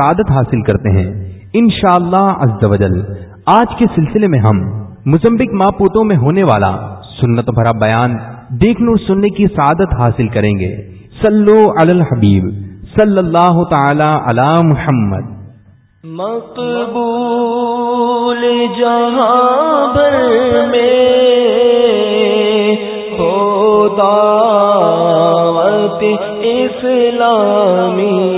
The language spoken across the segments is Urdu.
سعادت حاصل کرتے ہیں۔ انشاءاللہ شاء اللہ آج کے سلسلے میں ہم مزمبک ماں پوتوں میں ہونے والا سنت بھرا بیان دیکھنے اور سننے کی سعادت حاصل کریں گے۔ سلو الحبیب صلی اللہ تعالی علی محمد۔ مقبول جہاں بر میں دعوت اسلامی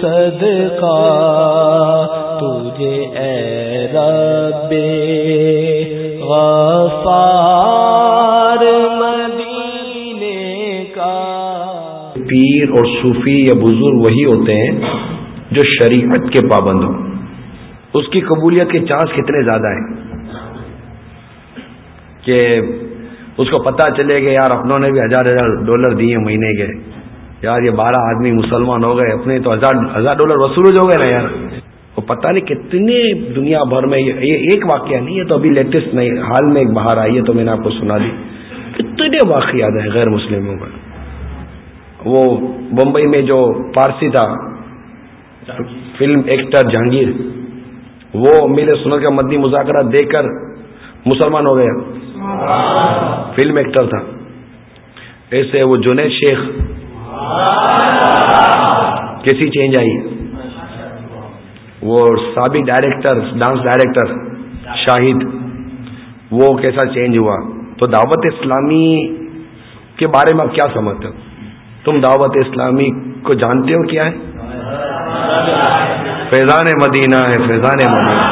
صدقہ، تجھے اے رب غفار مدینے کا۔ پیر اور صوفی یا بزرگ وہی ہوتے ہیں جو شریعت کے پابند ہوں۔ اس کی قبولیت کے چانس کتنے زیادہ ہیں کہ اس کو پتا چلے گا یار اپنوں نے بھی ہزار ہزار ڈالر دیے مہینے کے۔ یار یہ بارہ آدمی مسلمان ہو گئے اپنے تو ہزار ہزار ڈالر وصول ہو گئے نا یار۔ وہ پتہ نہیں کتنے دنیا بھر میں یہ ایک واقعہ نہیں ہے تو ابھی لیٹسٹ نہیں حال میں ایک باہر آئی ہے تو میں نے آپ کو سنا دی۔ کتنے واقعات ہیں غیر مسلموں کا وہ بمبئی میں جو پارسی تھا فلم ایکٹر جہانگیر وہ میرے سنت کا مدنی مذاکرہ دیکھ کر مسلمان ہو گیا۔ فلم ایکٹر تھا۔ ایسے وہ جنید شیخ کیسی چینج آئی؟ وہ سابق ڈائریکٹر ڈانس ڈائریکٹر شاہد، وہ کیسا چینج ہوا؟ تو دعوت اسلامی کے بارے میں آپ کیا سمجھتے ہو؟ تم دعوت اسلامی کو جانتے ہو کیا ہے؟ فیضان مدینہ ہے، فیضان مدینہ۔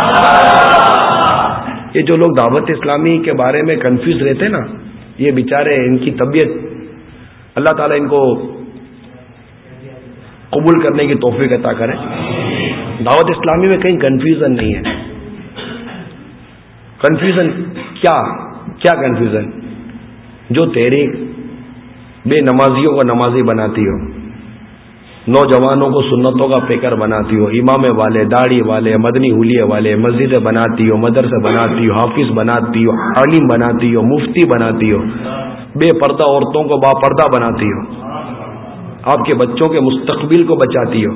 یہ جو لوگ دعوت اسلامی کے بارے میں کنفیوز رہتے نا، یہ بیچارے ان کی طبیعت، اللہ تعالیٰ ان کو قبول کرنے کی توفیق عطا کرے دعوت اسلامی میں کہیں کنفیوژن نہیں ہے۔ کنفیوژن کیا کیا کنفیوژن جو تحریک بے نمازیوں کو نمازی بناتی ہو، نوجوانوں کو سنتوں کا پیکر بناتی ہو، امام والے، داڑھی والے، مدنی ہولیے والے، مسجد بناتی ہو مدرسے بناتی ہو، حافظ بناتی ہو، عالم بناتی ہو، مفتی بناتی ہو، بے پردہ عورتوں کو با پردہ بناتی ہو۔ آپ کے بچوں کے مستقبل کو بچاتی ہو۔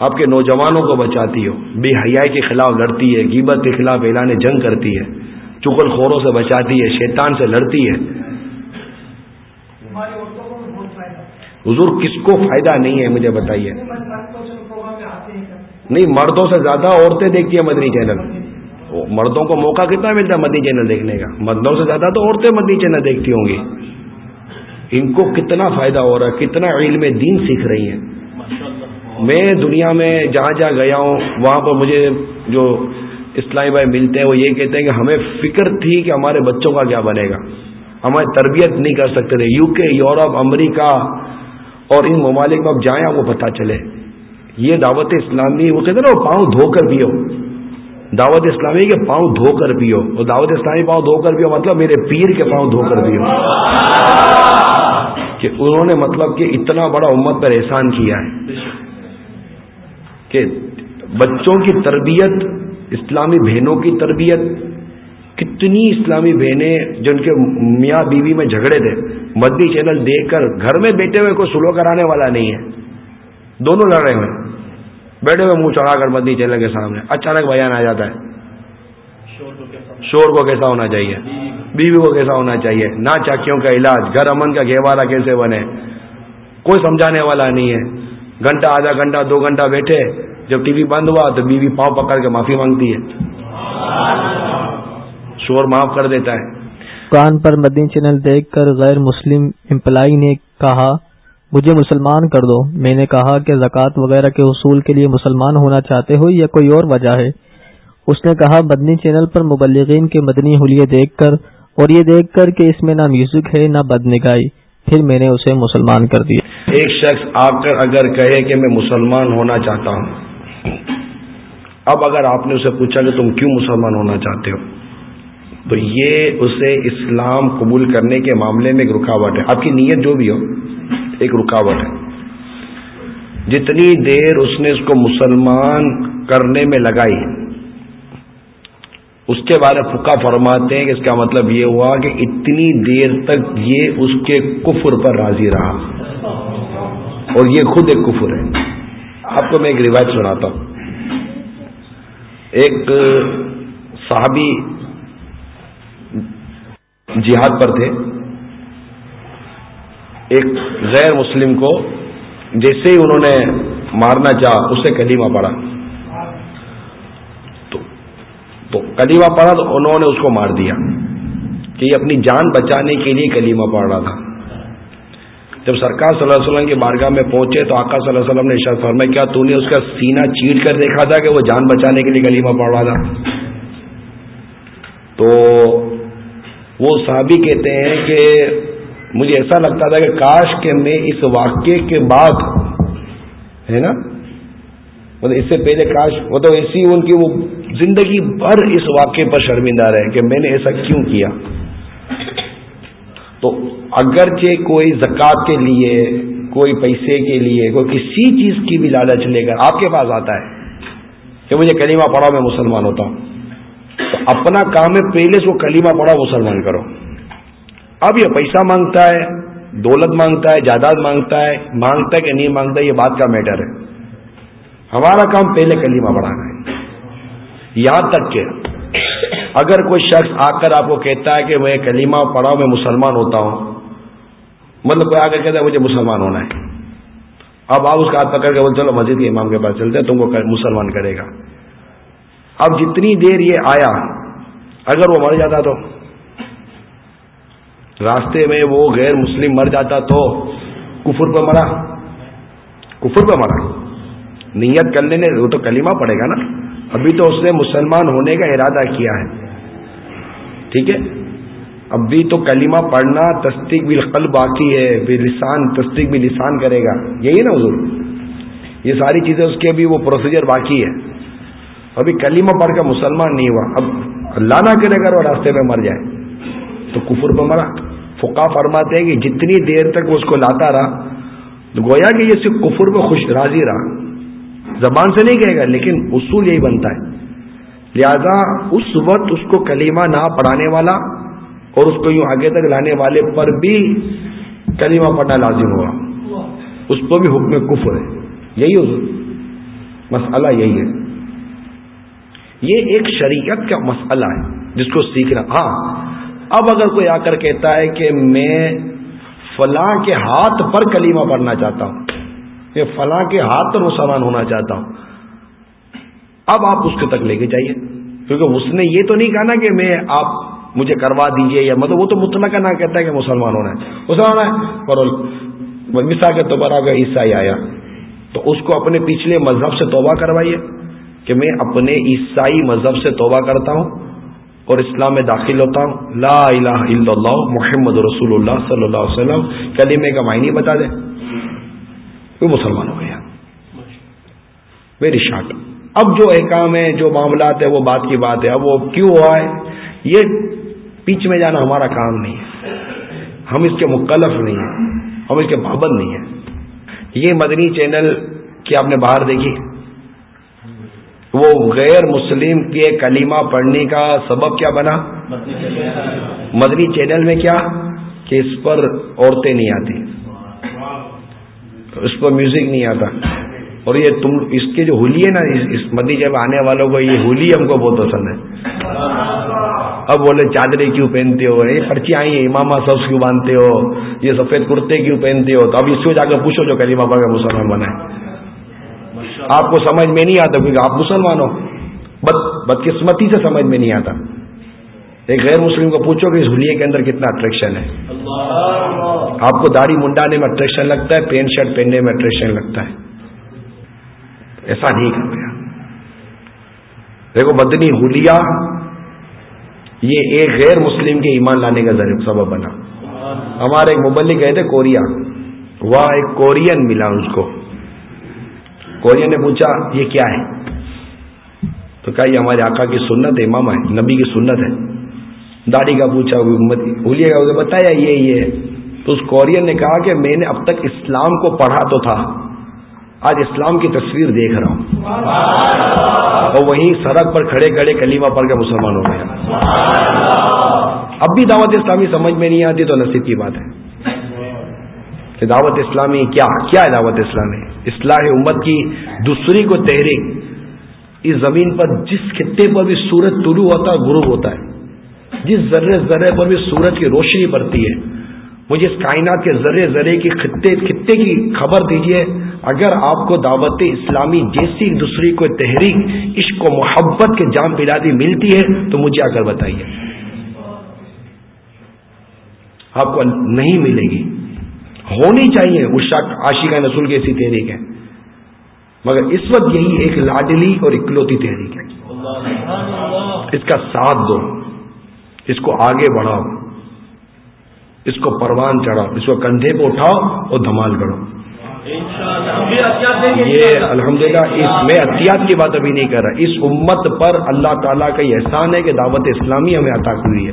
آپ کے نوجوانوں کو بچاتی ہو۔ بے حیائی کے خلاف لڑتی ہے گیبت کے خلاف اعلان جنگ کرتی ہے۔ چکل خوروں سے بچاتی ہے، شیطان سے لڑتی ہے۔ حضور، کس کو فائدہ نہیں ہے مجھے بتائیے۔ نہیں، مردوں سے زیادہ عورتیں دیکھتی ہیں مدنی چینل۔ مردوں کو موقع کتنا ملتا ہے مدنی چینل دیکھنے کا؟ مردوں سے زیادہ تو عورتیں مدنی چینل دیکھتی ہوں گی۔ ان کو کتنا فائدہ ہو رہا ہے، کتنا علم دین سیکھ رہی ہیں۔ میں دنیا میں جہاں جہاں گیا ہوں، وہاں پر مجھے جو اسلامی بھائی ملتے ہیں، وہ یہ کہتے ہیں کہ ہمیں فکر تھی کہ ہمارے بچوں کا کیا بنے گا۔ ہماری تربیت نہیں کر سکتے تھے۔ یو کے، یورپ، امریکہ اور ان ممالک میں اب جائیں، آپ کو پتہ چلے۔ یہ دعوت اسلامی، وہ کہتے ہیں نا، وہ پاؤں دھو کر پیو۔ دعوت اسلامی کے پاؤں دھو کر پیو۔ اور دعوت اسلامی پاؤں دھو کر پیو مطلب میرے پیر کے پاؤں دھو کر پیو۔ کہ انہوں نے مطلب کہ اتنا بڑا امت پر احسان کیا ہے کہ بچوں کی تربیت، اسلامی بہنوں کی تربیت، کتنی اسلامی بہنیں جن کے میاں بیوی میں جھگڑے تھے مدی چینل دیکھ کر گھر میں بیٹھے ہوئے کوئی سلو کرانے والا نہیں ہے۔ دونوں لڑ رہے ہوئے۔ بیٹھے ہوئے منہ چڑھا کر مدی چینل کے سامنے۔ اچانک بیان آ جاتا ہے۔ شور کو کیسا ہونا چاہیے؟ بیوی کو کیسا ہونا چاہیے؟ نہ چاکیوں کا علاج، گھر امن کا گہوارا کیسے بنے؟ کوئی سمجھانے والا نہیں ہے۔ گھنٹہ، آدھا گھنٹہ، دو گھنٹہ بیٹھے، جب ٹی وی بند ہوا تو بیوی پاؤں پکڑ کے معافی مانگتی ہے۔ شور معاف کر دیتا ہے۔ کان پر مدنی چینل دیکھ کر غیر مسلم امپلائی نے کہا، مجھے مسلمان کر دو۔ میں نے کہا کہ زکوٰۃ وغیرہ کے حصول کے لیے مسلمان ہونا چاہتے ہو یا کوئی اور وجہ ہے؟ اس نے کہا، مدنی چینل پر مبلغین کے مدنی حلیے دیکھ کر اور یہ دیکھ کر کہ اس میں نہ میوزک ہے، نہ بد نگاہی پھر میں نے اسے مسلمان کر دیا۔ ایک شخص آ کر اگر کہے کہ میں مسلمان ہونا چاہتا ہوں۔ اب اگر آپ نے اسے پوچھا کہ تم کیوں مسلمان ہونا چاہتے ہو؟ تو یہ اسے اسلام قبول کرنے کے معاملے میں ایک رکاوٹ ہے۔ آپ کی نیت جو بھی ہو، ایک رکاوٹ ہے۔ جتنی دیر اس نے اس کو مسلمان کرنے میں لگائی اس کے بارے پھکا فرماتے ہیں کہ اس کا مطلب یہ ہوا کہ اتنی دیر تک یہ اس کے کفر پر راضی رہا۔ اور یہ خود ایک کفر ہے۔ آپ کو میں ایک روایت سناتا ہوں۔ ایک صحابی جہاد پر تھے۔ ایک غیر مسلم کو جیسے ہی انہوں نے مارنا چاہا، اسے کلیمہ پڑا تو کلیمہ پڑا تو انہوں نے اس کو مار دیا کہ یہ اپنی جان بچانے کے لیے کلیمہ پڑھ رہا تھا۔ جب سرکار صلی اللہ علیہ وسلم کی بارگاہ میں پہنچے تو آقا صلی اللہ علیہ وسلم نے اشار فرمایا، کیا تو نے اس کا سینہ چیٹ کر دیکھا تھا کہ وہ جان بچانے کے لیے کلیمہ پڑھ رہا تھا؟ تو وہ صحابی کہتے ہیں کہ مجھے ایسا لگتا تھا کہ کاش کہ میں اس واقعے کے بعد، ہے نا مطلب اس سے پہلے کاش مطلب ایسی ان کی وہ زندگی بھر اس واقعے پر شرمندہ رہے کہ میں نے ایسا کیوں کیا؟ تو اگرچہ کوئی زکوٰۃ کے لیے، کوئی پیسے کے لیے، کوئی کسی چیز کی بھی لالچ لے کر آپ کے پاس آتا ہے کہ مجھے کلیمہ پڑھا میں مسلمان ہوتا ہوں۔ تو اپنا کام ہے پہلے سے وہ کلیمہ پڑھا مسلمان کرو۔ اب یہ پیسہ مانگتا ہے، دولت مانگتا ہے، جائیداد مانگتا ہے مانگتا ہے کہ نہیں مانگتا، یہ بات کا میٹر ہے۔ ہمارا کام پہلے کلیمہ پڑھانا ہے۔ یہاں تک کہ اگر کوئی شخص آ کر آپ کو کہتا ہے کہ میں کلیمہ پڑھا میں مسلمان ہوتا ہوں مطلب کوئی آ کر کہتا ہے مجھے مسلمان ہونا ہے۔ اب آپ اس کا ہاتھ پکڑ کے بول چلو مسجد کے امام کے پاس چلتے تم کو مسلمان کرے گا۔ اب جتنی دیر یہ آیا، اگر وہ مر جاتا تو؟ راستے میں وہ غیر مسلم مر جاتا تو کفر پہ مرا؟ کفر پہ مرا۔ نیت کر لینے، وہ تو کلیمہ پڑے گا نا۔ ابھی تو اس نے مسلمان ہونے کا ارادہ کیا ہے۔ ٹھیک ہے؟ اب بھی تو کلمہ پڑھنا تصدیق بھی قلب باقی ہے بھی لسان تصدیق بھی لسان کرے گا۔ یہی نا حضور؟ یہ ساری چیزیں اس کے بھی وہ پروسیجر باقی ہے۔ ابھی کلیمہ پڑھ کر مسلمان نہیں ہوا۔ اب اللہ نہ کرے گا وہ راستے پہ مر جائے۔ تو کفر پہ مرا۔ فقا فرماتے ہیں کہ جتنی دیر تک وہ اس کو لاتا رہا گویا کہ یہ صرف کفر پہ خوش، راضی رہا۔ زبان سے نہیں کہے گا، لیکن اصول یہی بنتا ہے۔ لہذا اس وقت اس کو کلیمہ نہ پڑھانے والا اور اس کو یوں آگے تک لانے والے پر بھی کلیمہ پڑھنا لازم ہوا اس کو بھی حکم کفر ہے۔ یہی حضور مسئلہ یہی ہے۔ یہ ایک شریعت کا مسئلہ ہے جس کو سیکھنا۔ ہاں اب اگر کوئی آ کر کہتا ہے کہ میں فلاں کے ہاتھ پر کلیمہ پڑھنا چاہتا ہوں کہ فلاں کے ہاتھ پر مسلمان ہونا چاہتا ہوں۔ اب آپ اس کے تک لے کے جائیے۔ کیونکہ اس نے یہ تو نہیں کہا نا کہ میں آپ مجھے کروا دیجیے یا مطلب وہ تو مطلق نہ کہتا ہے کہ مسلمان ہونا ہے۔ مسلمان ہے۔ پر مسا کے توبہ اگر عیسائی آیا۔ تو اس کو اپنے پچھلے مذہب سے توبہ کروائیے کہ میں اپنے عیسائی مذہب سے توبہ کرتا ہوں اور اسلام میں داخل ہوتا ہوں۔ لا الہ الا اللہ، محمد رسول اللہ صلی اللہ علیہ وسلم، کلمے کا معنی بتا دیں وہ مسلمان ہو گیا۔ ویری شارٹ اب جو احکام ہے جو معاملات ہیں، وہ بات کی بات ہے۔ اب وہ کیوں ہوا ہے یہ پیچ میں جانا ہمارا کام نہیں ہے۔ ہم اس کے مکلف نہیں ہیں۔ ہم اس کے پابند نہیں ہیں۔ یہ مدنی چینل کی آپ نے باہر دیکھی؟ وہ غیر مسلم کے کلیمہ پڑھنے کا سبب کیا بنا؟ مدنی چینل میں کیا؟ کہ اس پر عورتیں نہیں آتی۔ اس پر میوزک نہیں آتا۔ اور یہ تم اس کے جو ہولی ہے نا، اس مدی جب آنے والوں کو یہ ہولی ہم کو بہت پسند ہے۔ اب بولے، چادریں کیوں پہنتے ہو؟ یہ پرچی آئی ہیں، امامہ سبز کیوں باندھتے ہو؟ یہ سفید کرتے کیوں پہنتے ہو؟ تو اب اس کو جا کر پوچھو جو کلیمہ پڑھ کے مسلمان بنائے آپ کو سمجھ میں نہیں آتا، کیونکہ آپ مسلمان ہو۔ بد بدقسمتی سے سمجھ میں نہیں آتا۔ ایک غیر مسلم کو پوچھو کہ اس ہولیے کے اندر کتنا اٹریکشن ہے؟ آپ کو داڑھی منڈانے میں اٹریکشن لگتا ہے پینٹ شرٹ پہننے میں اٹریکشن لگتا ہے۔ ایسا نہیں کر گیا دیکھو بدنی ہولیا یہ ایک غیر مسلم کے ایمان لانے کا ذریعہ سبب بنا۔ ہمارے ایک مبلک گئے تھے کوریا۔ وہاں ایک کورین ملا اس کو۔ کورین نے پوچھا یہ کیا ہے؟ تو کہا یہ ہمارے آقا کی سنت ہے امام ہے نبی کی سنت ہے۔ داڑھی کا پوچھا بھولیا کا بتایا، یہ یہ۔ تو اس کورین نے کہا کہ میں نے اب تک اسلام کو پڑھا تو تھا۔ آج اسلام کی تصویر دیکھ رہا ہوں۔ اور وہیں سڑک پر کھڑے کھڑے کلیمہ پڑھ کے مسلمان ہو گیا۔ اب بھی دعوت اسلامی سمجھ میں نہیں آتی تو نصیب کی بات ہے۔ کہ دعوت اسلامی کیا کیا ہے دعوت اسلامی؟ اصلاح امت کی دوسری کو تحریک۔ اس زمین پر جس خطے پر بھی سورج طلوع ہوتا ہے، غروب ہوتا ہے۔ جس ذرے ذرے پر بھی سورج کی روشنی پڑتی ہے، مجھے اس کائنات کے ذرے ذرے کی خطے خطے کی خبر دیجیے اگر آپ کو دعوت اسلامی جیسی دوسری کو تحریک، عشق و محبت کے جام پلادی ملتی ہے، تو مجھے آ کر بتائیے۔ آپ کو نہیں ملے گی۔ ہونی چاہیے اس عاشقہ نسل کی ایسی تحریک ہے۔ مگر اس وقت یہی ایک لاڈلی اور اکلوتی تحریک ہے۔ اس کا ساتھ دو۔ اس کو آگے بڑھاؤ، اس کو پروان چڑھاؤ، اس کو کندھے پہ اٹھاؤ اور دھمال کرو۔ یہ الحمد للہ میں احتیاط کی بات ابھی نہیں کر رہا، اس امت پر اللہ تعالیٰ کا یہ احسان ہے کہ دعوت اسلامی ہمیں عطا ہوئی ہے۔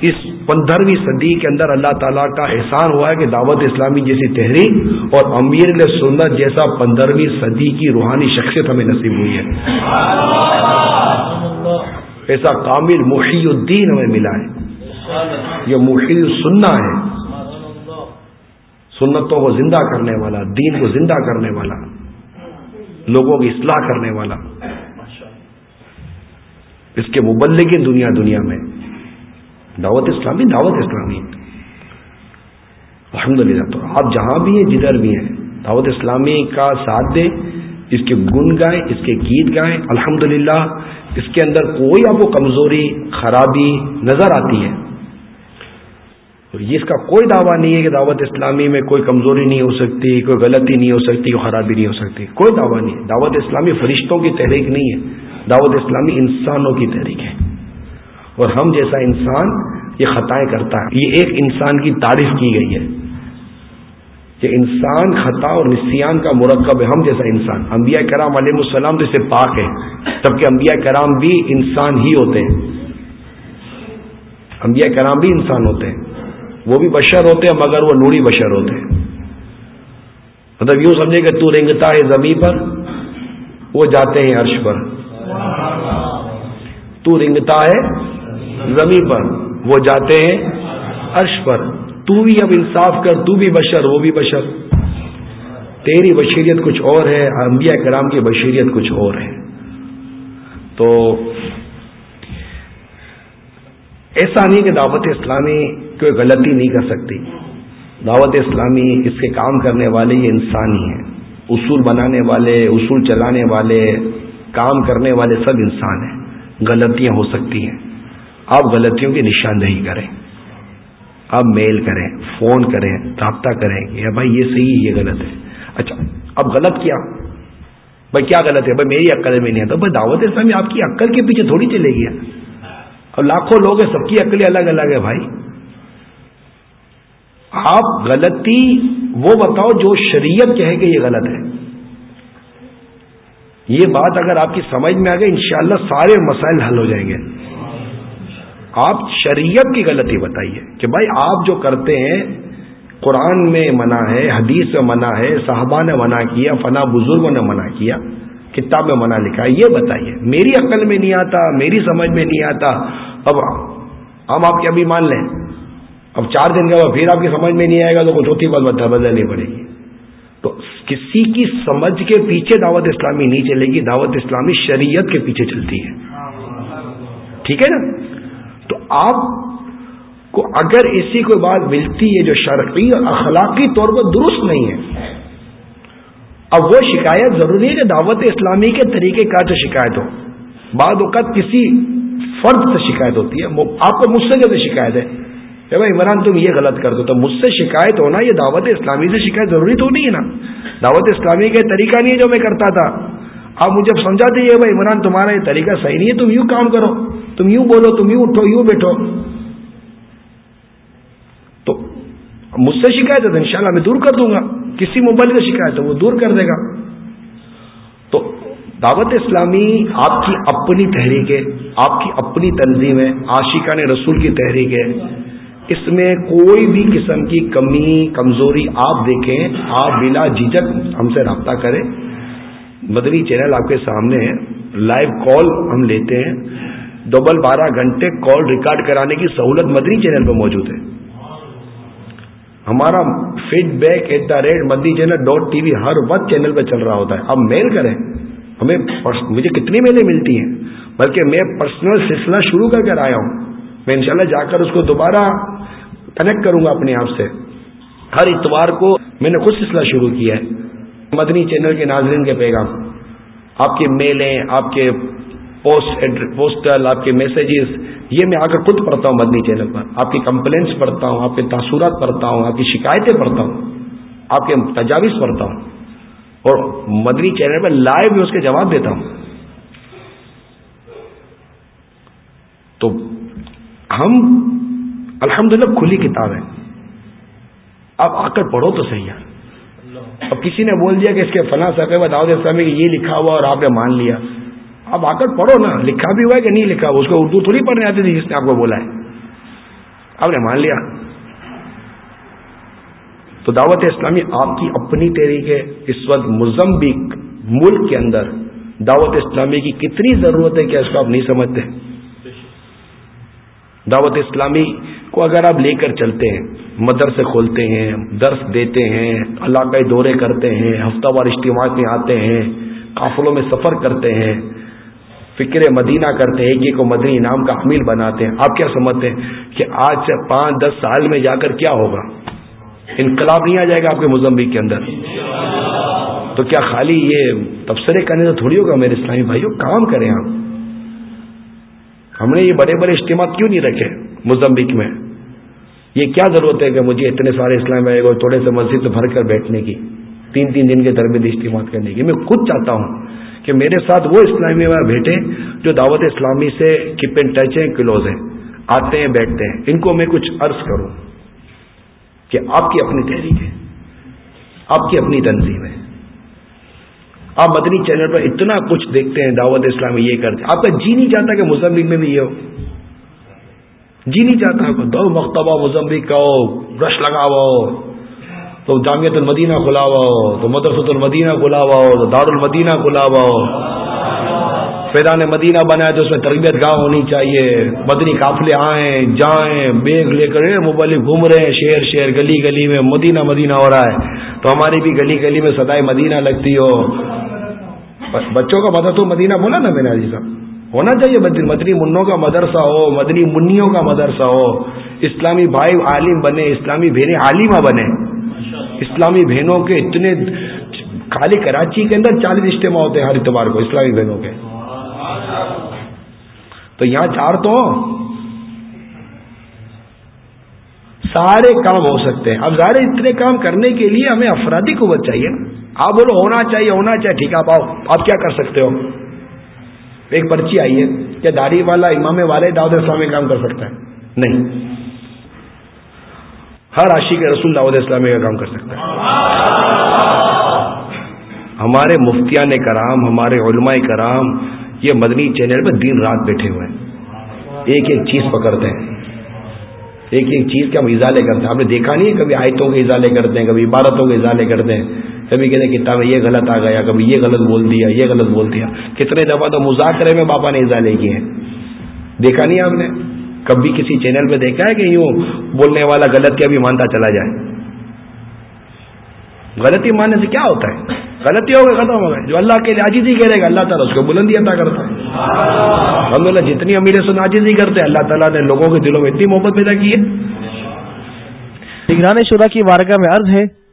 اس پندرہویں صدی کے اندر اللہ تعالیٰ کا احسان ہوا ہے کہ دعوت اسلامی جیسی تحریک اور امیر سنت جیسا پندرہویں صدی کی روحانی شخصیت ہمیں نصیب ہوئی ہے۔ ایسا کامل محی الدین ہمیں ملا ہے۔ یہ محی السنہ ہے۔ سنتوں کو زندہ کرنے والا، دین کو زندہ کرنے والا، لوگوں کی اصلاح کرنے والا۔ اس کے مبلغ دنیا دنیا میں۔ دعوت اسلامی دعوت اسلامی۔ الحمد للہ تو آپ جہاں بھی ہیں، جدھر بھی ہیں، دعوت اسلامی کا ساتھ دیں۔ اس کے گن گائیں، اس کے گیت گائیں الحمد اس کے اندر کوئی آپ کو کمزوری، خرابی نظر آتی ہے۔ یہ اس کا کوئی دعویٰ نہیں ہے کہ دعوت اسلامی میں کوئی کمزوری نہیں ہو سکتی، کوئی غلطی نہیں ہو سکتی، کوئی خرابی نہیں ہو سکتی۔ کوئی دعویٰ نہیں ہے۔ دعوت اسلامی فرشتوں کی تحریک نہیں ہے۔ دعوت اسلامی انسانوں کی تحریک ہے۔ اور ہم جیسا انسان یہ خطائیں کرتا ہے۔ یہ ایک انسان کی تعریف کی گئی ہے۔ کہ انسان خطا اور نسیان کا مرکب ہے، ہم جیسا انسان۔ انبیاء کرام علیہ السلام تو اسے پاک ہے تب کہ انبیاء کرام بھی انسان ہی ہوتے ہیں۔ انبیاء کرام بھی انسان ہوتے ہیں۔ وہ بھی بشر ہوتے ہیں، مگر وہ نوری بشر ہوتے ہیں۔ مطلب یوں سمجھے کہ تو رنگتا ہے زمین پر، وہ جاتے ہیں عرش پر۔ تو رنگتا ہے زمین پر، وہ جاتے ہیں عرش پر۔ تو بھی اب انصاف کر، تو بھی بشر، وہ بھی بشر۔ تیری بشیریت کچھ اور ہے، انبیاء کرام کی بشیریت کچھ اور ہے۔ تو ایسا نہیں کہ دعوت اسلامی کوئی غلطی نہیں کر سکتی۔ دعوت اسلامی اس کے کام کرنے والے یہ انسان ہی ہیں۔ اصول بنانے والے، اصول چلانے والے، کام کرنے والے سب انسان ہیں۔ غلطیاں ہو سکتی ہیں۔ آپ غلطیوں کی نشاندہی کریں۔ آپ میل کریں، فون کریں، رابطہ کریں کہ بھائی یہ صحیح یہ غلط ہے۔ اچھا اب غلط کیا؟ بھائی کیا غلط ہے؟ بھائی میری عقل میں نہیں آتا۔ بھائی دعوت اسلامی آپ کی عقل کے پیچھے تھوڑی چلے گی اب لاکھوں لوگ ہیں، سب کی عقلیں الگ الگ ہے بھائی۔ آپ غلطی، وہ بتاؤ جو شریعت کہے کہ یہ غلط ہے۔ یہ بات اگر آپ کی سمجھ میں آ گئی، انشاءاللہ سارے مسائل حل ہو جائیں گے۔ آپ شریعت کی غلطی بتائیے کہ بھائی آپ جو کرتے ہیں قرآن میں منع ہے حدیث میں منع ہے صحابہ نے منع کیا فنا بزرگوں نے منع کیا کتاب میں منع لکھا ہے یہ بتائیے۔ میری عقل میں نہیں آتا میری سمجھ میں نہیں آتا۔ اب ہم آپ کے ابھی مان لیں۔ اب چار دن کے بعد پھر آپ کی سمجھ میں نہیں آئے گا تو چوتھی بات بتا بدلنی پڑے گی۔ تو کسی کی سمجھ کے پیچھے دعوت اسلامی نہیں چلے گی دعوت اسلامی شریعت کے پیچھے چلتی ہے۔ ٹھیک ہے نا؟ تو آپ کو اگر ایسی کوئی بات ملتی ہے جو شرعی اور اخلاقی طور پر درست نہیں ہے، اب وہ شکایت ضروری ہے کہ دعوت اسلامی کے طریقے کا جو شکایت ہو۔ بعد اوقات کسی فرد سے شکایت ہوتی ہے، آپ کو مجھ سے جیسے شکایت ہے، کہ بھائی عمران تم یہ غلط کر دو، تو مجھ سے شکایت ہونا یہ دعوت اسلامی سے شکایت ضروری تو نہیں ہے نا۔ دعوت اسلامی کا طریقہ نہیں ہے جو میں کرتا تھا۔ آپ مجھے سمجھاتے ہیں بھائی عمران تمہارا یہ طریقہ صحیح نہیں ہے، تم یوں کام کرو، تم یوں بولو، تم یوں اٹھو، یوں بیٹھو۔ تو مجھ سے شکایت ہے تو انشاءاللہ میں دور کر دوں گا۔ کسی موبائل سے شکایت ہے، وہ دور کر دے گا۔ تو دعوت اسلامی آپ کی اپنی تحریک ہے، آپ کی اپنی تنظیم ہے عاشقہ نے رسول کی تحریک ہے۔ اس میں کوئی بھی قسم کی کمی، کمزوری آپ دیکھیں، آپ بلا جھجک ہم سے رابطہ کریں۔ مدنی چینل آپ کے سامنے ہے۔ لائیو کال ہم لیتے ہیں۔ ڈبل بارہ گھنٹے کال ریکارڈ کرانے کی سہولت مدنی چینل پہ موجود ہے۔ ہمارا feed back at the rate Madani channel dot T V ہر وقت چینل پہ چل رہا ہوتا ہے۔ اب میل کریں۔ ہمیں مجھے کتنی میلیں ملتی ہیں۔ بلکہ میں پرسنل سلسلہ شروع کر کر آیا ہوں۔ میں انشاءاللہ جا کر اس کو دوبارہ کنیکٹ کروں گا اپنے آپ سے۔ ہر اتوار کو میں نے خود سلسلہ شروع کیا ہے۔ مدنی چینل کے ناظرین کے پیغام، آپ کے میلیں، آپ کے پوسٹ پوسٹل، آپ کے میسیجز، یہ میں آ کر خود پڑھتا ہوں مدنی چینل پر۔ آپ کی کمپلینس پڑھتا ہوں، آپ کے تاثرات پڑھتا ہوں، آپ کی شکایتیں پڑھتا ہوں، آپ کے تجاویز پڑھتا ہوں۔ اور مدنی چینل پر لائیو بھی اس کے جواب دیتا ہوں۔ تو ہم الحمدللہ کھلی کتاب ہے آپ آ کر پڑھو تو صحیح ہے۔ اب کسی نے بول دیا کہ اس کے فلاں صفحے داود اسلامی یہ لکھا ہوا اور آپ نے مان لیا۔ آپ آ کر پڑھو نا لکھا بھی ہوا ہے کہ نہیں لکھا ہوا اس کو اردو تھوڑی پڑھنے آتی تھی جس نے آپ کو بولا ہے۔ آپ نے مان لیا۔ تو دعوت اسلامی آپ کی اپنی طریقے اس وقت مزمبک ملک کے اندر دعوت اسلامی کی کتنی ضرورت ہے کیا اس کو آپ نہیں سمجھتے؟ دعوت اسلامی کو اگر آپ لے کر چلتے ہیں مدرسے کھولتے ہیں، درس دیتے ہیں علاقائی دورے کرتے ہیں، ہفتہ وار اجتماع میں آتے ہیں، قافلوں میں سفر کرتے ہیں، فکر مدینہ کرتے ہیں، ایک کو مدنی انعام کا حمیل بناتے ہیں۔ آپ کیا سمجھتے ہیں کہ آج سے پانچ، دس سال میں جا کر کیا ہوگا؟ انقلاب نہیں آ جائے گا آپ کے مزمبی کے اندر؟ تو کیا خالی یہ تبصرے کرنے سے تھوڑی ہوگا میرے اسلامی بھائیوں کام کریں آپ۔ ہم نے یہ بڑے بڑے اجتماع کیوں نہیں رکھے مزمبک میں؟ یہ کیا ضرورت ہے کہ مجھے اتنے سارے اسلام بھائی کو تھوڑے سے مسجد بھر کر بیٹھنے کی، تین تین دن کے درمیان اجتماع کرنے کی۔ میں خود چاہتا ہوں کہ میرے ساتھ وہ اسلامی میں بیٹھے جو دعوت اسلامی سے کپ اینڈ ٹچ ہیں، کلوز ہیں، آتے ہیں، بیٹھتے ہیں۔ ان کو میں کچھ عرض کروں کہ آپ کی اپنی تحریک ہے، آپ کی اپنی تنظیم ہے۔ آپ مدنی چینل پر اتنا کچھ دیکھتے ہیں، دعوت اسلامی یہ کرتے آپ کا جی نہیں چاہتا کہ مزمبک میں بھی یہ ہو۔ جی نہیں چاہتا دو مکتبہ مزمبک کا برش لگا ہوا ہو، تو جامعت المدینہ کھلا ہوا ہو، تو مدرسۃ المدینہ کھلا ہو، تو دار المدینہ کھلا ہو۔ فیضان مدینہ بنا ہے تو اس میں تربیت گاہ ہونی چاہیے۔ مدنی قافلے آئیں، جائیں، بیگ لے کر موبائل گھوم رہے ہیں، شہر شہر گلی گلی میں مدینہ مدینہ ہو رہا ہے۔ تو ہماری بھی گلی گلی میں سدائے مدینہ لگتی ہو۔ بچوں کا مدرسہ مدینہ بولا نا میں نے عزیز ہونا چاہیے مدنی منوں کا مدرسہ ہو، مدنی منیوں کا مدرسہ ہو۔ اسلامی بھائی عالم بنے، اسلامی بہنیں عالمہ بنے۔ اسلامی بہنوں کے اتنے خالی کراچی کے اندر چالیس اجتماع ہوتے ہیں ہر اتوار کو، اسلامی بہنوں کے۔ تو یہاں چار تو سارے کام ہو سکتے ہیں۔ اب ظاہر اتنے کام کرنے کے لیے ہمیں افرادی قوت چاہیے آپ بولو ہونا چاہیے ہونا چاہیے، ٹھیک ہے، آپ آؤ، آپ کیا کر سکتے ہو؟ ایک پرچی آئی ہے کیا داڑھی والا امام والے داود اسلامی کام کر سکتا ہے۔ نہیں۔ ہر عاشق کے رسول دعوت اسلامی کا کام کر سکتا ہے۔ ہمارے مفتیان کرام، ہمارے علماء کرام، یہ مدنی چینل پہ دن رات بیٹھے ہوئے ہیں۔ ایک ایک چیز پکڑتے ہیں۔ ایک ایک چیز کے ہم اضالے کرتے ہیں۔ آپ نے دیکھا نہیں ہے کبھی آیتوں کے اضالے کرتے ہیں، کبھی عبارتوں کے اضالے کرتے ہیں۔ کبھی کہتے کتاب یہ غلط آ گیا، کبھی یہ غلط بول دیا، یہ غلط بول دیا۔ کتنے دفعہ تو مذاکرے میں باپا نے اضالے کیے ہیں دیکھا نہیں آپ نے؟ کبھی کسی چینل پہ دیکھا ہے کہ یوں بولنے والا غلط کیا بھی مانتا چلا جائے؟ غلطی ماننے سے کیا ہوتا ہے؟ غلطی ہو گئی ختم ہو گئے۔ جو اللہ کے لیے آجیزی کرے گا، اللہ تعالیٰ اس کو بلندی عطا کرتا ہے۔ الحمد للہ جتنی امیر سن آجیزی کرتے ہیں، اللہ تعالیٰ نے لوگوں کے دلوں میں اتنی محبت پیدا کی ہے۔ نگران شدہ کی وارگاہ میں عرض ہے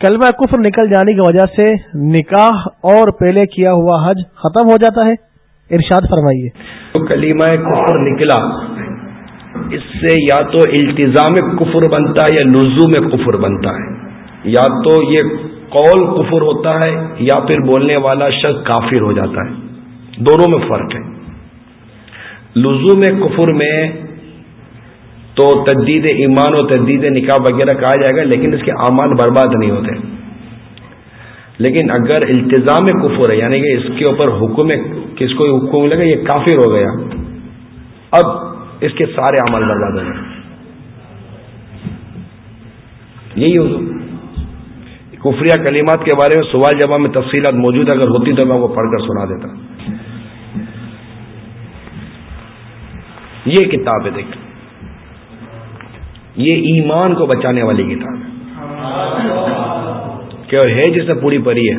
کلمہ کفر نکل جانے کی وجہ سے نکاح اور پہلے کیا ہوا حج ختم ہو جاتا ہے۔ ارشاد فرمائیے۔ کلیمہ کفر نکلا۔ اس سے یا تو التظام کفر بنتا ہے یا لزوم کفر بنتا ہے۔ یا تو یہ قول کفر ہوتا ہے یا پھر بولنے والا شخص کافر ہو جاتا ہے۔ دونوں میں فرق ہے۔ لزوم کفر میں تو تجدید ایمان و تجدید نکاح وغیرہ کہا جائے گا، لیکن اس کے اعمال برباد نہیں ہوتے۔ لیکن اگر التظام کفر ہے یعنی کہ اس کے اوپر حکم، کس کو حکم ملے گا یہ کافر ہو گیا۔ اب اس کے سارے عمل برباد ہو گئے۔ یہی ہو۔ کفریہ کلمات کے بارے میں سوال جواب میں تفصیلات موجود اگر ہوتی تو میں وہ پڑھ کر سنا دیتا۔ یہ کتاب ہے دیکھ۔ یہ ایمان کو بچانے والی کتاب ہے۔ کہ اور ہے جس نے پوری پری ہے۔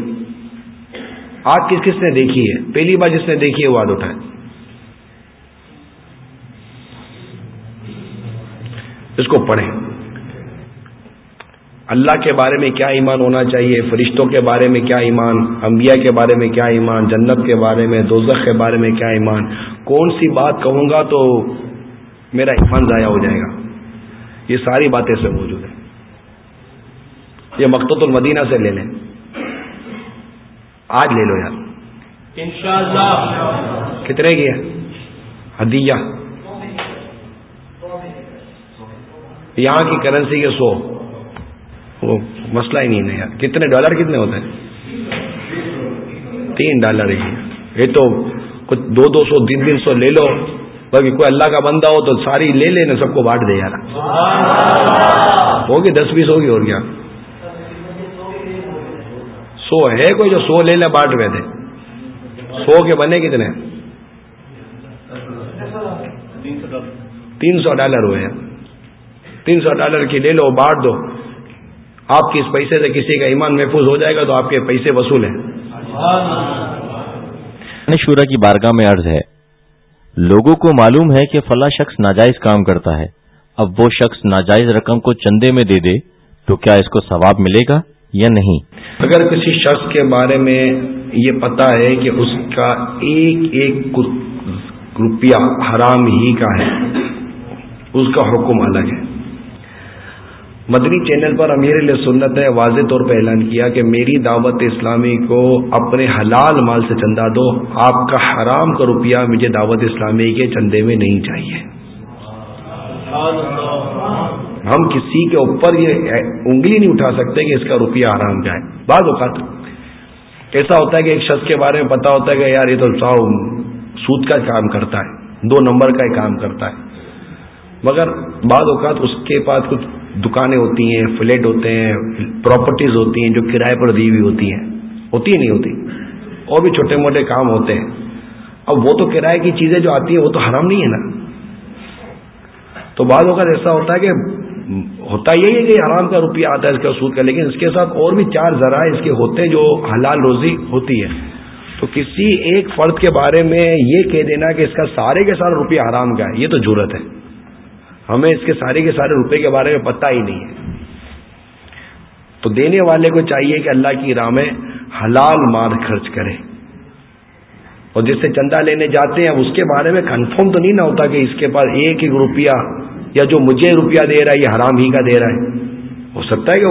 آج کس کس نے دیکھی ہے؟ پہلی بار جس نے دیکھی ہے وہ آد اٹھائے اس کو پڑھیں۔ اللہ کے بارے میں کیا ایمان ہونا چاہیے؟ فرشتوں کے بارے میں کیا ایمان؟ انبیاء کے بارے میں کیا ایمان؟ جنت کے بارے میں، دوزخ کے بارے میں کیا ایمان؟ کون سی بات کہوں گا تو میرا ایمان ضائع ہو جائے گا۔ یہ ساری باتیں سے موجود ہیں۔ یہ مقت المدینہ سے لے لیں۔ آج لے لو یار۔ کتنے کی ہے؟ ہدیہ۔ یہاں کی کرنسی کے سو۔ وہ مسئلہ ہی نہیں ہے یار۔ کتنے ڈالر کتنے ہوتے ہیں؟ تین ڈالر ہی یہ تو کچھ دو دو سو تین تین سو لے لو۔ باقی کوئی اللہ کا بندہ ہو تو ساری لے لے نا سب کو بانٹ دے یار۔ ہوگی دس بیس ہوگی اور کیا؟ سو ہے کوئی جو سو لے لے بانٹ میں دے سو کے بنے کتنے؟ تین سو ڈالر ہوئے۔ تین سو ڈالر کی لے لو، بانٹ دو۔ آپ کے اس پیسے سے کسی کا ایمان محفوظ ہو جائے گا تو آپ کے پیسے وصول ہیں۔ شورا کی بارگاہ میں عرض ہے لوگوں کو معلوم ہے کہ فلاں شخص ناجائز کام کرتا ہے۔ اب وہ شخص ناجائز رقم کو چندے میں دے دے تو کیا اس کو ثواب ملے گا یا نہیں؟ اگر کسی شخص کے بارے میں یہ پتا ہے کہ اس کا ایک ایک روپیہ حرام ہی کا ہے، اس کا حکم الگ ہے۔ مدنی چینل پر امیر علیہ سنت نے واضح طور پہ اعلان کیا کہ میری دعوت اسلامی کو اپنے حلال مال سے چندہ دو، آپ کا حرام کا روپیہ مجھے دعوت اسلامی کے چندے میں نہیں چاہیے۔ ہم کسی کے اوپر یہ انگلی نہیں اٹھا سکتے کہ اس کا روپیہ حرام کا ہے بعض اوقات ایسا ہوتا ہے کہ ایک شخص کے بارے میں پتا ہوتا ہے کہ یار یہ تو سود کا کام کرتا ہے، دو نمبر کا ہی کام کرتا ہے۔ مگر بعض اوقات اس کے پاس کچھ دکانیں ہوتی ہیں، فلیٹ ہوتے ہیں پراپرٹیز ہوتی ہیں جو کرائے پر دی ہوئی ہوتی ہیں۔ ہوتی نہیں ہوتی۔ اور بھی چھوٹے موٹے کام ہوتے ہیں۔ اب وہ تو کرائے کی چیزیں جو آتی ہیں، وہ تو حرام نہیں ہے نا۔ تو بعض اوقات ایسا ہوتا ہے کہ ہوتا یہی ہے کہ حرام کا روپیہ آتا ہے اس کا سود کا، لیکن اس کے ساتھ اور بھی چار ذرائع اس کے ہوتے ہیں جو حلال روزی ہوتی ہے۔ تو کسی ایک فرد کے بارے میں یہ کہہ دینا کہ اس کا سارے کے سارے روپیہ حرام کا ہے، یہ تو ضرورت ہے۔ ہمیں اس کے سارے کے سارے روپے کے بارے میں پتہ ہی نہیں ہے۔ تو دینے والے کو چاہیے کہ اللہ کی راہ میں حلال مال خرچ کرے۔ اور جس سے چندہ لینے جاتے ہیں اس کے بارے میں کنفرم تو نہیں نہ ہوتا کہ اس کے پاس ایک ایک روپیہ یا جو مجھے روپیہ دے رہا ہے، یہ حرام ہی کا دے رہا ہے۔ ہو سکتا ہے کہ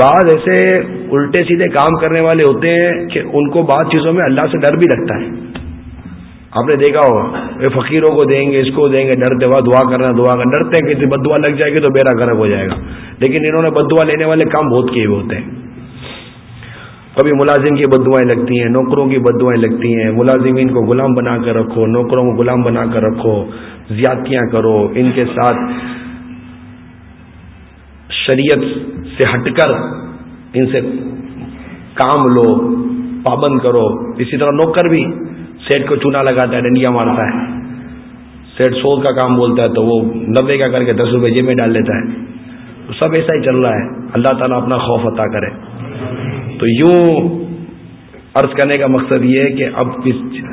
بعض ایسے الٹے سیدھے کام کرنے والے ہوتے ہیں کہ ان کو بعض چیزوں میں اللہ سے ڈر بھی لگتا ہے۔ آپ نے دیکھا ہوگا یہ فقیروں کو دیں گے، اس کو دیں گے، ڈرتے ہوا دعا کرنا دعا کرنا، ڈرتے ہیں کہ بد دعا لگ جائے گی تو بیرا گرک ہو جائے گا۔ لیکن انہوں نے بد دعا لینے والے کام بہت کیے ہوئے ہوتے ہیں۔ کبھی ملازم کی بد دعائیں لگتی ہیں، نوکروں کی بد دعائیں لگتی ہیں۔ ملازمین کو غلام بنا کر رکھو، نوکروں کو غلام بنا کر رکھو، زیادتیاں کرو۔ ان کے ساتھ شریعت سے ہٹ کر ان سے کام لو، پابند کرو۔ اسی طرح نوکر بھی سیٹ کو چونا لگاتا ہے ڈنڈیا مارتا ہے۔ سیٹ سو کا کام بولتا ہے تو وہ نبے کا کر کے دس روپے جیب میں ڈال لیتا ہے۔ تو سب ایسا ہی چل رہا ہے۔ اللہ تعالیٰ اپنا خوف عطا کرے۔ تو یوں عرض کرنے کا مقصد یہ ہے کہ اب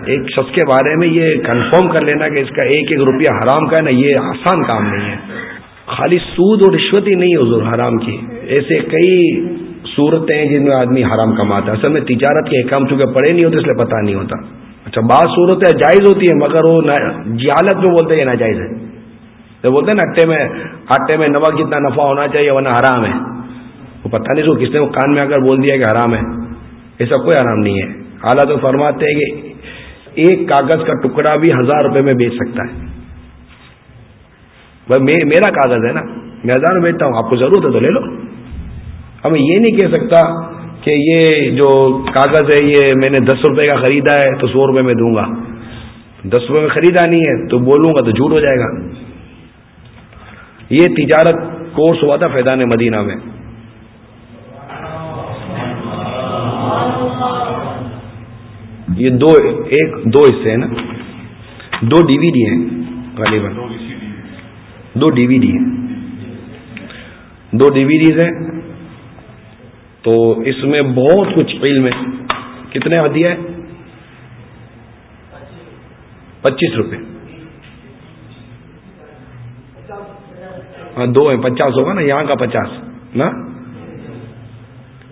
ایک شخص کے بارے میں یہ کنفرم کر لینا کہ اس کا ایک ایک روپیہ حرام کا ہے نا یہ آسان کام نہیں ہے۔ خالی سود اور رشوت ہی نہیں حضور حرام کی۔ ایسے کئی صورتیں جن میں آدمی حرام کماتا ہے۔ اصل میں تجارت کے کام چونکہ پڑے نہیں ہوتے اس لیے پتہ نہیں ہوتا۔ اچھا بعض صورتیں جائز ہوتی ہے مگر وہ جہالت میں بولتے ہیں ناجائز ہے۔ تو بولتے ہیں نا اٹے میں آٹے میں نمک جتنا نفع ہونا چاہیے، ورنہ حرام ہے۔ وہ پتہ نہیں سو کس نے وہ کان میں آ کر بول دیا کہ حرام ہے۔ ایسا کوئی حرام نہیں ہے۔ حالات تو فرماتے ہیں کہ ایک کاغذ کا ٹکڑا بھی ہزار روپے میں بیچ سکتا ہے۔ میرا کاغذ ہے نا۔ میں ہزار بیچتا ہوں، آپ کو ضرورت ہے تو لے لو۔ اب میں یہ نہیں کہہ سکتا کہ یہ جو کاغذ ہے، یہ میں نے دس روپے کا خریدا ہے، تو سو روپے میں دوں گا۔ دس روپے میں خریدا نہیں ہے، تو بولوں گا تو جھوٹ ہو جائے گا۔ یہ تجارت کورس ہوا تھا فیضان مدینہ میں۔ یہ دو، ایک دو حصے ہیں نا۔ دو ڈی وی ڈی ہیں غالباً دو ڈی وی ڈی ہیں۔ دو ڈی وی ڈیز ہیں۔ تو اس میں بہت کچھ علم ہے۔ کتنے ہدیہ ہے پچیس روپے۔ ہاں دو ہے پچاس ہوگا نا، یہاں کا پچاس، نا؟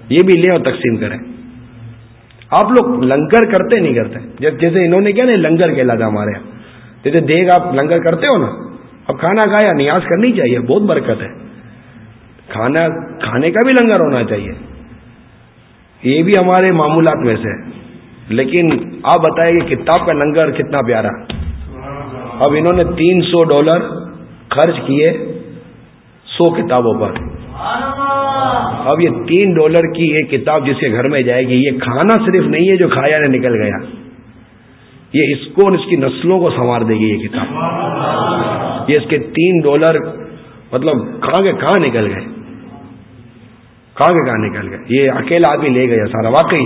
یہ بھی لیں اور تقسیم کریں۔ آپ لوگ لنگر کرتے نہیں کرتے۔ جب جیسے انہوں نے کیا نا، لنگر کے علاقہ ہمارے یہاں۔ جیسے دیکھ آپ لنگر کرتے ہو نا، اب کھانا کھایا نیاز کرنی چاہیے، بہت برکت ہے۔ کھانا، کھانے کا بھی لنگر ہونا چاہیے۔ یہ بھی ہمارے معمولات میں سے لیکن آپ بتائیں کہ کتاب کا لنگر کتنا پیارا۔ اب انہوں نے تین سو ڈالر خرچ کیے سو کتابوں پر۔ اب یہ تین ڈالر کی ایک کتاب جس کے گھر میں جائے گی، یہ کھانا صرف نہیں ہے جو کھایا نے نکل گیا۔ یہ اس کو اس کی نسلوں کو سنوار دے گی یہ کتاب۔ یہ اس کے تین ڈالر مطلب کہاں کے کہاں نکل گئے؟ کہاں کے کہاں نکل گئے؟ یہ اکیلا آدمی لے گیا سارا، واقعی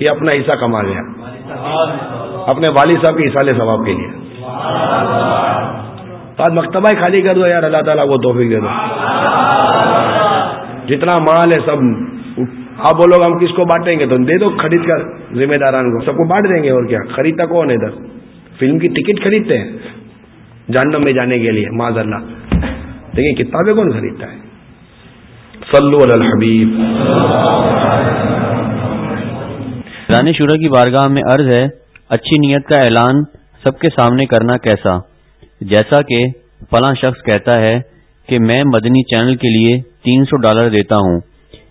یہ اپنا حصہ کما گیا اپنے والد صاحب کے حصہ ثواب کے لیے۔ بعد مکتبہ خالی کر دو یار، اللہ تعالیٰ کو توفیق دے دو۔ جتنا مال ہے سب، آپ بولو ہم کس کو بانٹیں گے؟ تو دے دو خرید کر ذمہ داران کو۔ سب کو بانٹ دیں گے اور کیا؟ خریدتا کون ہے ادھر؟ فلم کی ٹکٹ خریدتے ہیں جہنم میں جانے کے لیے معذ اللہ۔ لیکن کتابیں کون خریدتا ہے؟ صلو علی الحبیب. رانی شورا کی بارگاہ میں عرض ہے، اچھی نیت کا اعلان سب کے سامنے کرنا کیسا؟ جیسا کہ فلاں شخص کہتا ہے کہ میں مدنی چینل کے لیے تین سو ڈالر دیتا ہوں۔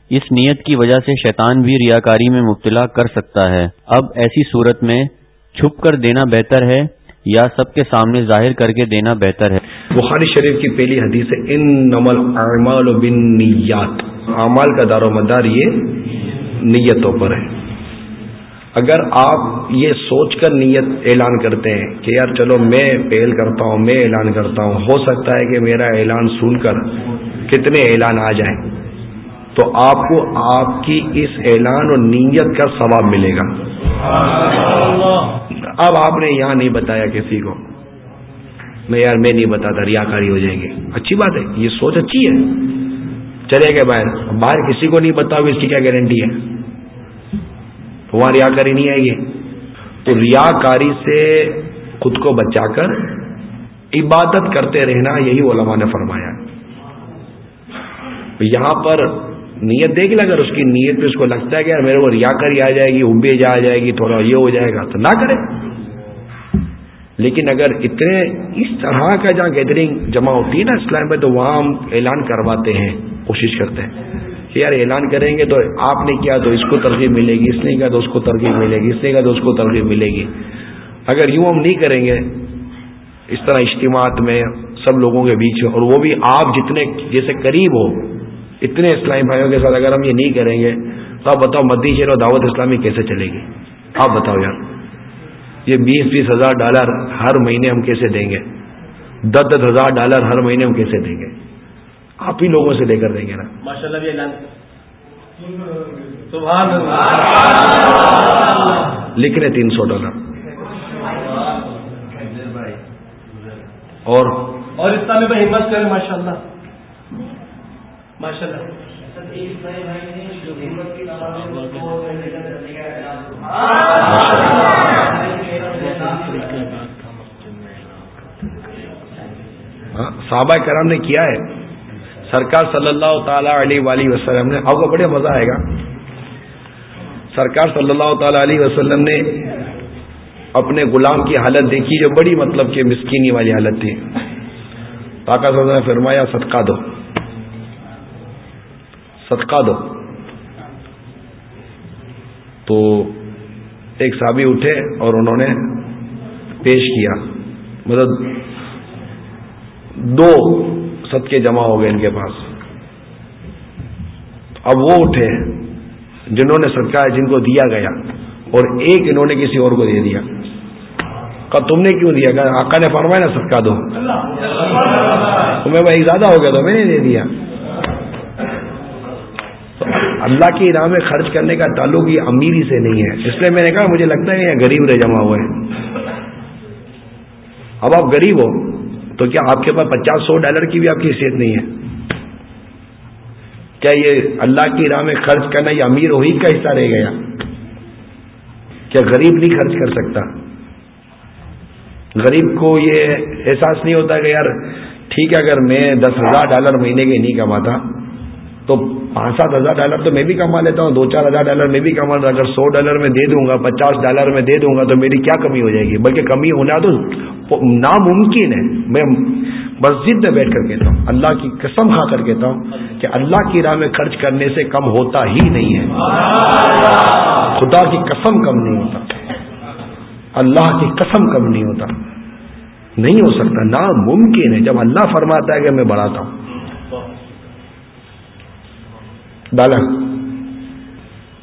اس نیت کی وجہ سے شیطان بھی ریاکاری میں مبتلا کر سکتا ہے۔ اب ایسی صورت میں چھپ کر دینا بہتر ہے یا سب کے سامنے ظاہر کر کے دینا بہتر ہے؟ بخاری شریف کی پہلی حدیث ہے ان نمل اعمال بن نیات اعمال کا دار و مدار یہ نیتوں پر ہے۔ اگر آپ یہ سوچ کر نیت اعلان کرتے ہیں کہ یار چلو میں پہل کرتا ہوں میں اعلان کرتا ہوں ہو سکتا ہے کہ میرا اعلان سن کر کتنے اعلان آ جائیں تو آپ کو آپ کی اس اعلان اور نیت کا ثواب ملے گا۔ اب آپ نے یہاں نہیں بتایا کسی کو۔ میں یار میں نہیں بتاتا ریا کاری ہو جائیں گے۔ اچھی بات ہے، یہ سوچ اچھی ہے۔ چلے گئے باہر۔ باہر کسی کو نہیں بتاؤ اس کی کیا گارنٹی ہے۔ وہاں ریا کاری نہیں آئے گی۔ تو ریا کاری سے خود کو بچا کر عبادت کرتے رہنا، یہی علماء نے فرمایا۔ یہاں پر نیت دیکھ لیں اگر اس کی نیت پہ اس کو لگتا ہے کہ میرے کو ریا کری آ جائے گی ابے جا جائے گی، تھوڑا یہ ہو جائے گا، تو نہ کرے۔ لیکن اگر اتنے اس طرح کا جہاں گیدرنگ جمع ہوتی ہے نا اسلام میں، تو وہاں ہم اعلان کرواتے ہیں، کوشش کرتے ہیں کہ یار اعلان کریں گے تو آپ نے کیا تو اس کو ترغیب ملے گی، اس نے کیا تو اس کو ترغیب ملے گی، اس نے کیا تو اس کو ترغیب ملے گی۔ اگر یوں ہم نہیں کریں گے، اس طرح اجتماعات میں سب لوگوں کے بیچ میں، اور وہ بھی آپ جتنے جیسے قریب ہو، اتنے اسلامی بھائیوں کے ساتھ اگر ہم یہ نہیں کریں گے، تو آپ بتاؤ مدی شیر اور دعوت اسلامی کیسے چلے گی؟ آپ بتاؤ یار۔ یہ بیس بیس ہزار ڈالر ہر مہینے ہم کیسے دیں گے؟ دس دس ہزار ڈالر ہر مہینے ہم کیسے دیں گے؟ آپ ہی لوگوں سے لے کر دیں گے نا۔ لکھ رہے تین سو ڈالر۔ اور؟ اور اسلامی بھائی ہمت کریں ماشاء اللہ ماشاء اللہ ہاں، صحابہ کرام نے کیا ہے؟ سرکار صلی اللہ تعالی علیہ وآلہ وسلم نے، آپ کو بڑے مزہ آئے گا۔ سرکار صلی اللہ تعالی علیہ وسلم نے اپنے غلام کی حالت دیکھی، جو بڑی مطلب کہ مسکینی والی حالت تھی۔ پاکا صاحب نے فرمایا، صدقہ دو۔ صدقہ دو۔ تو ایک صحابی اٹھے اور انہوں نے پیش کیا۔ مطلب دو صدقے جمع ہو گئے ان کے پاس۔ اب وہ اٹھے، جنہوں نے صدقہ جن کو دیا گیا، اور ایک انہوں نے کسی اور کو دے دیا۔ کہا، تم نے کیوں دیا؟ کہ آقا نے فرمایا نا، صدقہ دو۔ تمہیں بھائی زیادہ ہو گیا تو میں نے دے دیا۔ تو اللہ کی راہ میں خرچ کرنے کا تعلق یہ امیری سے نہیں ہے۔ اس لیے میں نے کہا، مجھے لگتا ہے یہ غریب رہ جمع ہوئے۔ ہیں اب آپ غریب ہو۔ تو کیا آپ کے پاس پچاس سو ڈالر کی بھی آپ کی حیثیت نہیں ہے؟ کیا یہ اللہ کی راہ میں خرچ کرنا یہ امیر وہی کا حصہ رہ گیا؟ کیا غریب نہیں خرچ کر سکتا؟ غریب کو یہ احساس نہیں ہوتا کہ یار ٹھیک ہے، اگر میں دس ہزار ڈالر مہینے کے نہیں کماتا تو پانچ سات ہزار ڈالر تو میں بھی کما لیتا ہوں دو چار ہزار ڈالر میں بھی کما لیتا اگر سو ڈالر میں دے دوں گا، پچاس ڈالر میں دے دوں گا تو میری کیا کمی ہو جائے گی؟ بلکہ کمی ہونا تو ناممکن ہے۔ میں مسجد میں بیٹھ کر کہتا ہوں، اللہ کی قسم کھا کر کہتا ہوں کہ اللہ کی راہ میں خرچ کرنے سے کم ہوتا ہی نہیں ہے۔ خدا کی قسم کم نہیں ہوتا۔ اللہ کی قسم کم نہیں ہوتا۔ نہیں ہو سکتا، ناممکن ہے۔ جب اللہ فرماتا ہے کہ میں بڑھاتا ہوں ڈالا۔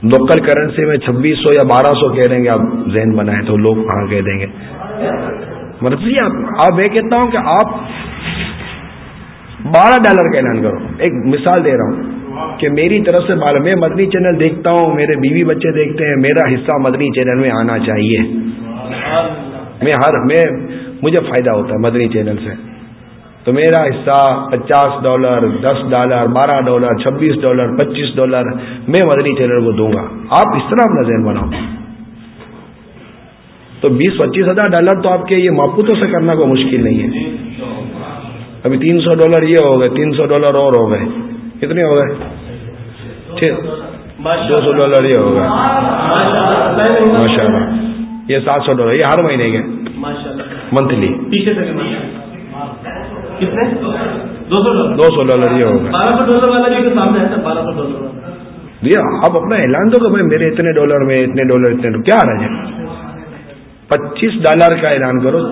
لوکل کرنسی میں چھبیس سو یا بارہ سو کہہ دیں گے، آپ ذہن بنائیں تو لوگ کہاں کہہ دیں گے۔ مطلب مرضی آپ آپ میں کہتا ہوں کہ آپ بارہ ڈالر کا اعلان کرو۔ ایک مثال دے رہا ہوں کہ میری طرف سے بارہ میں مدنی چینل دیکھتا ہوں، میرے بیوی بچے دیکھتے ہیں، میرا حصہ مدنی چینل میں آنا چاہیے۔ میں ہر میں مجھے فائدہ ہوتا ہے مدنی چینل سے۔ تو میرا حصہ پچاس ڈالر دس ڈالر بارہ ڈالر چھبیس ڈالر پچیس ڈالر میں مدنی چینل کو دوں گا۔ آپ اس طرح اپنا ذہن بناؤ۔ تو بیس پچیس ہزار ڈالر تو آپ کے یہ ماپوتوں سے کرنا کوئی مشکل نہیں ہے۔ ابھی تین سو ڈالر یہ ہو گئے تین سو ڈالر اور ہو گئے۔ کتنے ہو گئے؟ دو سو ڈالر یہ ہو گئے۔ ماشاء اللہ یہ سات سو ڈالر یہ ہر مہینے کے۔ منتھلی۔ کتنے دو سو ڈالر. یہ ہوگا. بارہ سو ڈالر والا بھی سامنے ہے بارہ سو ڈالر بھیا آپ اپنا اعلان دو کہ بھائی میرے اتنے ڈالر میں اتنے ڈالر اتنے کیا آ رہا ہے؟ پچیس ڈالر کا اعلان کرو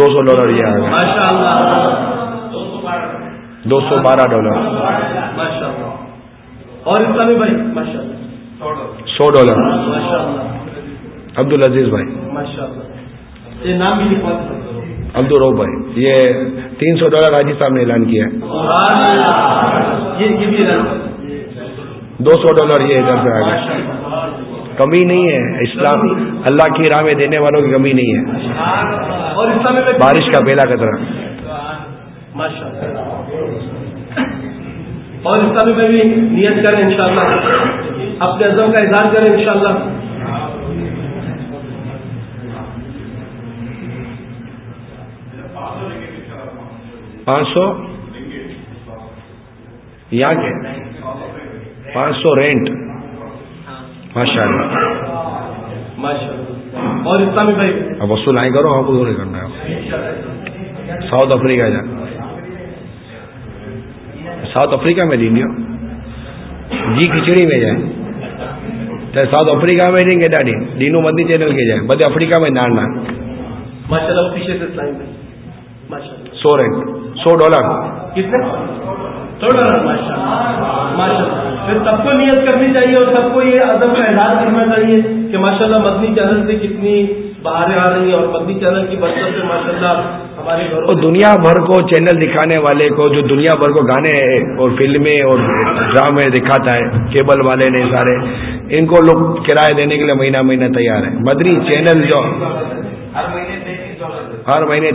دو سو ڈالر یہ آئے گا. دو سو بارہ ڈالر. اور اسلامی بھائی سو ڈالر. عبد العزیز بھائی. ماشاء اللہ یہ نام بھی عبد الروب بھائی یہ تین سو ڈالر حاجی صاحب نے اعلان کیا۔ ہے دو سو ڈالر یہ ادھر سے آگے کمی نہیں ہے۔ اسلام اللہ کی راہ میں دینے والوں کی کمی نہیں ہے۔ اور بارش کا پہلا قطرہ اور اسلامی میں بھی نیت کریں انشاءاللہ۔ اپنے عزم کا اظہار کریں انشاءاللہ۔ پانچ سو؟ یہاں کے پانچ سو رینٹ۔ ماشاء اللہ اور اسلامی بھائی؟ اب وصول آئیں کرو ہم کو نہیں کرنا ہے۔ ساؤتھ افریقہ جا۔ ساؤتھ افریقہ میں دیں جی کھچڑی میں جائیں۔ چاہے ساؤتھ افریقہ میں دیں گے ڈاڈی۔ دینو مدنی چینل کے جائیں۔ بدھ افریقہ میں ڈالنا ماشاء اللہ پیچھے سے سو رینٹ سو ڈالر۔ کتنے؟ سو ڈالر ماشاء اللہ پھر سب کو نیت کرنی چاہیے اور سب کو یہ ادب کا اعلان کرنا چاہیے کہ ماشاء اللہ مدنی چینل سے کتنی باہر آ رہی ہیں اور مدنی چینل کی برکت سے ماشاء اللہ ہمارے گھر دنیا بھر کو چینل دکھانے والے کو جو دنیا بھر کو گانے اور فلمیں اور ڈرامے دکھاتا ہے کیبل والے نے سارے ان کو لوگ کرایہ دینے کے لیے مہینہ مہینہ تیار ہے مدنی چینل جو ہر مہینے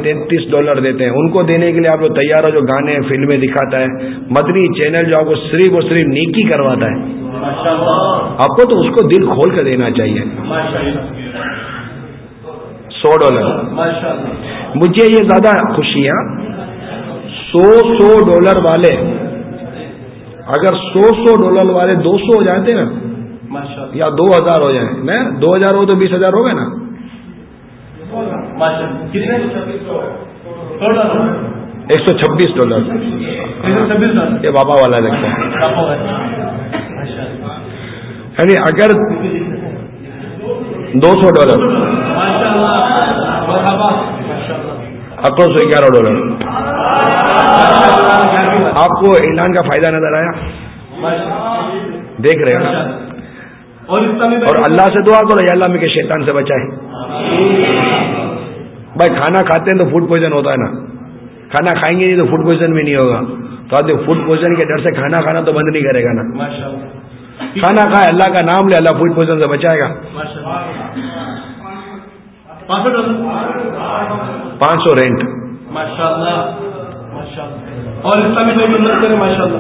تینتیس ڈالر دیتے ہیں۔ ان کو دینے کے لیے آپ لوگ تیار ہو جو گانے فلمیں دکھاتا ہے۔ مدنی چینل جو آپ کو صرف اور صرف نیکی کرواتا ہے۔ آپ کو تو اس کو دل کھول کر دینا چاہیے۔ سو ڈالر۔ مجھے یہ زیادہ خوشیاں سو سو ڈالر والے۔ اگر سو سو ڈالر والے دو سو ہو جاتے نا یا دو ہزار ہو جائیں۔ دو ہزار ہو تو بیس ہزار ہو گئے نا۔ ایک سو چھبیس ڈالر. یہ بابا والا لگتا ہے یعنی اگر دو سو ڈالر. اٹھارہ سو گیارہ ڈالر. آپ کو اعلان کا فائدہ نظر آیا؟ دیکھ رہے ہیں. اور اللہ سے دعا کرو یا اللہ میں کہ شیطان سے بچائے۔ بھائی کھانا کھاتے ہیں تو فوڈ پوائزن ہوتا ہے نا۔ کھانا کھائیں گے نہیں تو فوڈ پوائزن بھی نہیں ہوگا۔ تو آپ فوڈ پوائزن کے ڈر سے کھانا کھانا تو بند نہیں کرے گا نا۔ کھانا کھائے اللہ کا نام لے اللہ فوڈ پوائزن سے بچائے گا۔ پانچ سو رینٹ۔ ماشاء اللہ اور اسلامی ماشاء اللہ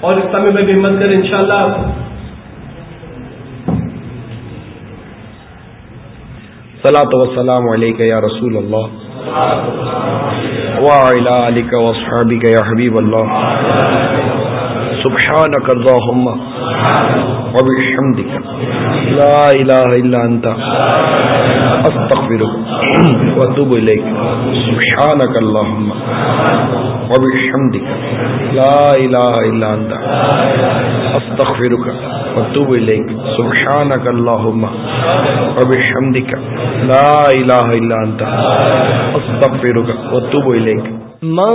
اور اسلامی میں بھی ہمت کریں انشاءاللہ۔ صلاۃ وسلام علیک یا رسول اللہ وعلی آلك وصحابك یا حبیب اللہ سبحانك اللهم وبحمدك لا إله إلا أنت أستغفرك وأتوب إليك سبحانك اللهم وبحمدك لا إله إلا أنت أستغفرك وأتوب إليك سبحانك اللهم وبحمدك لا إله إلا أنت أستغفرك وأتوب إليك